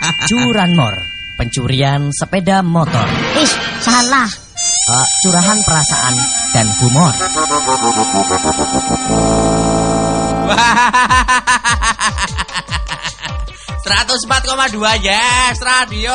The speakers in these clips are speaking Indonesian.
Curanmor, pencurian sepeda motor. Ih, salah. Uh, curahan perasaan dan humor. 104,2 yes radio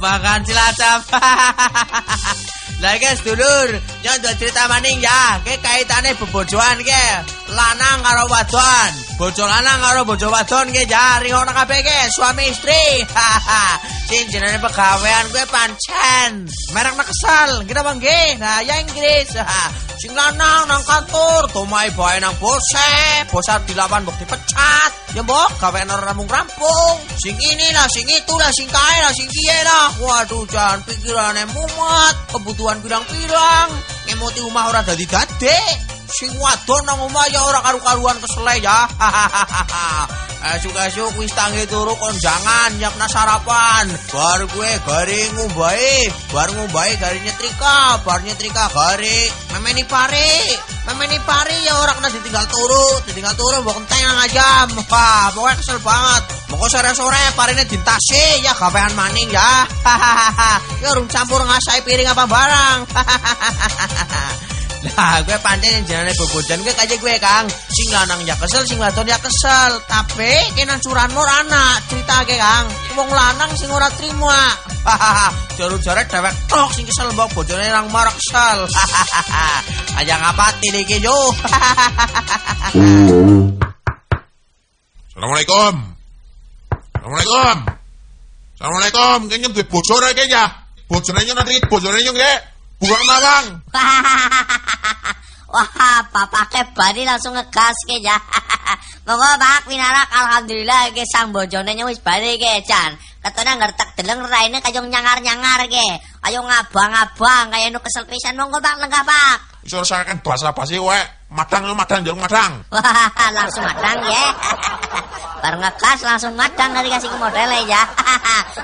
kebanggaan cilacap. Lah guys dulur nyontok cerita maning ya. Ke kaitannya bebojoan ke lanang karo wadon. Bojo lanang karo bojo wadon ke ya ringono kabeh ke suami istri. Sing jenenge pegawean gue pancen. Merek kesal kita bangge nah ya Inggris sing lanang nang kantor tomai bae nang bose bosat dilawan mbok dipecat. Ya mbok gawe rampung rampung sing ini lah sing itu lah sing kae lah sing kiye lah waduh jangan pikirannya mumet. Kebutuhan bilang-bilang ngemoti umah ora dadi dadi sing wadon nang omah ya ora karu-karuan kesele ya Esuk-esuk wis tangi turu konjangan nyiapna sarapan. Bar gue gari ngumbai, bar ngumbai gari nyetrika, bar nyetrika gari memeni pare. Memeni pare ya orang kena ditinggal turu, ditinggal turu mbok enteng nang jam. Wah, pokoknya kesel banget. Moko sore-sore parene dintasi ya gawean maning ya. ya urung campur ngasai piring apa barang. Lah gue pancen yang jenenge bobojan gue kayak gue Kang. Sing lanang ya kesel, sing wadon ya kesel. Tapi kena curanmor anak cerita ke Kang. Wong lanang sing ora trima. Jaru-jare dewek tok sing kesel mbok bojone nang marek kesel. Aja ngapati iki yo. Assalamualaikum. Assalamualaikum. Assalamualaikum. Kayaknya duwe bojo ya? Bojone nyong nanti bojone nyong ya. Bukan mawang. Wah, bapaknya bani langsung ngegas ke ya. Monggo Pak Winarak alhamdulillah ke sang bojone wis bali ke Jan. Katanya ngertek deleng raine kayong nyangar-nyangar ke. Ayo ngabang-abang kaya nu kesel pisan monggo Pak lenggah Pak. Wis ora kan bahasa basi wae. Madang madang jeng madang. Wah, langsung madang ya. Baru ngegas langsung madang dari kasih modele ya.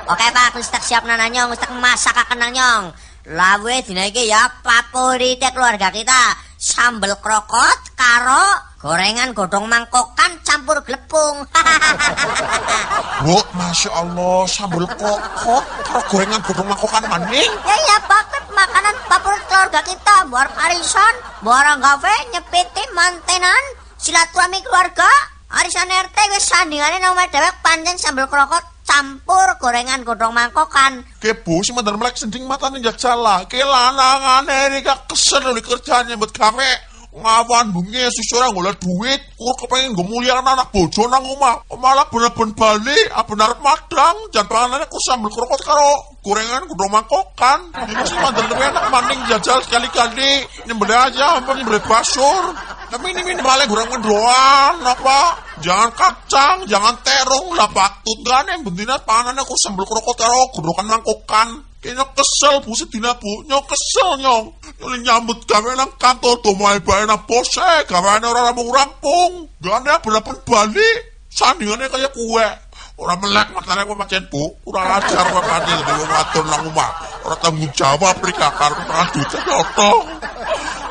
Oke Pak, tak siap nananyong, wis tak masak akan nanyong. Lawe dina iki ya favorit keluarga kita. Sambel krokot karo gorengan godong mangkokan campur glepung. Bu, Masya Allah, sambal kokot karo gorengan godong mangkokan maning. ya ya Pak, makanan favorit keluarga kita. Buar arisan, buar gawe nyepiti mantenan, silaturahmi keluarga. Arisan RT wis sandingane nang omahe dhewek pancen sambel krokot campur gorengan godong mangkokan. Ke bu, si mandan melek sending matanya jak salah. Ke lanangan ini kak kesel nih kerjanya buat gawe. Ngawan bunyi susura ngolah duit. Kur kepengen gue mulia anak bojo nang omah. Malah bener-bener balik, ah bener madang. Jangan panganannya ku sambil krokot karo gorengan godong mangkokan. Ini sih mandan lebih enak maning jajal sekali-kali. Nyembeli aja, apa nyembeli basur. Tapi ini ini malah gorengan doang, apa? Jangan kacang, jangan terong lah pak. Tuntutan yang bentina panganannya ku sambil krokot karo godongan mangkokan. Kayaknya kesel bu sedina bu, nyok kesel nyong. Nyong nyambut gawe nang kantor domai bae nang bose, gawe orang rampung. Gak ada bener-bener balik, sandingannya kayak kue. Orang melek matanya kok macam bu, kurang ajar kok kan jadi wong wadon nang omah. Orang tanggung jawab rika karena tangan duitnya nyotong.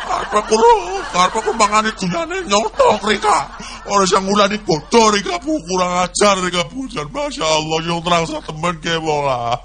Karena kulo, karena kulo mangane dunyane nyotok rika. Orang yang ngulani bodoh rika bu, kurang ajar rika masya Allah, yang terang sa temen ke. Wah,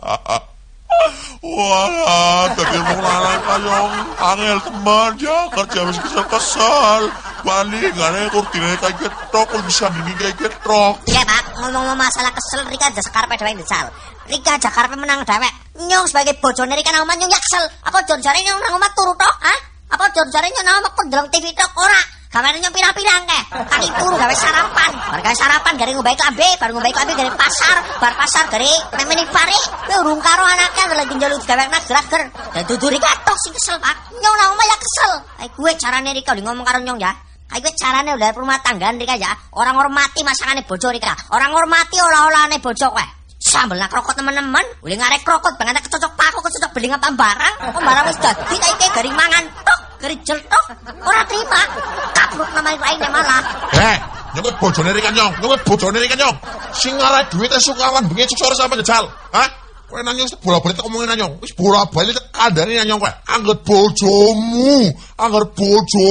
mau larang kayong angel teman ya kerja wis kesel-kesel. Balik gak ada kurtine kayak getrok, kok bisa dingin kayak getrok. Iya Pak, ngomong-ngomong masalah kesel Rika aja sekarpe dewek desal. Rika aja karpe menang dewek. Nyong sebagai bojone Rika nang omah nyong ya kesel. Apa jon jare nyong nang omah turu tok, ha? Apa nang omah kok ndeleng TV tok ora? Nyong pirang-pirang ke. Kaki turu gawe sarapan. Bar gawe sarapan gare ngombe klambe, bar ngombe klambe gare pasar, bar pasar gare memeni pare. Urung karo anake lagi njaluk gawe nak grager. Dan dudu Rika tok sing kesel, Pak. Nyong nang omah ya kesel. Kayak gue carane Rika ngomong karo nyong ya. Gue carane udah rumah tanggaan Rika ya. Orang hormati masakane bojo Rika. Orang hormati olah-olahane bojo kowe. Sambel nak rokok teman-teman, boleh ngarek rokok banget kecocok paku kecocok beli ngapa barang. Kok barang wis dadi kayak garing mangan tok, garing jeltok. Ora terima. Kabruk nama lainnya malah. Eh, nyebut bojone Rika nyong, nyebut bojone Rika nyong. Sing ngarai duit sukawan bengi sore sama jajal. Hah? Kowe nanyong wis bola-bali tak omongin nanyong. Wis bola-bali tak kandhani nanyong kowe. Angger bojomu, angger bojo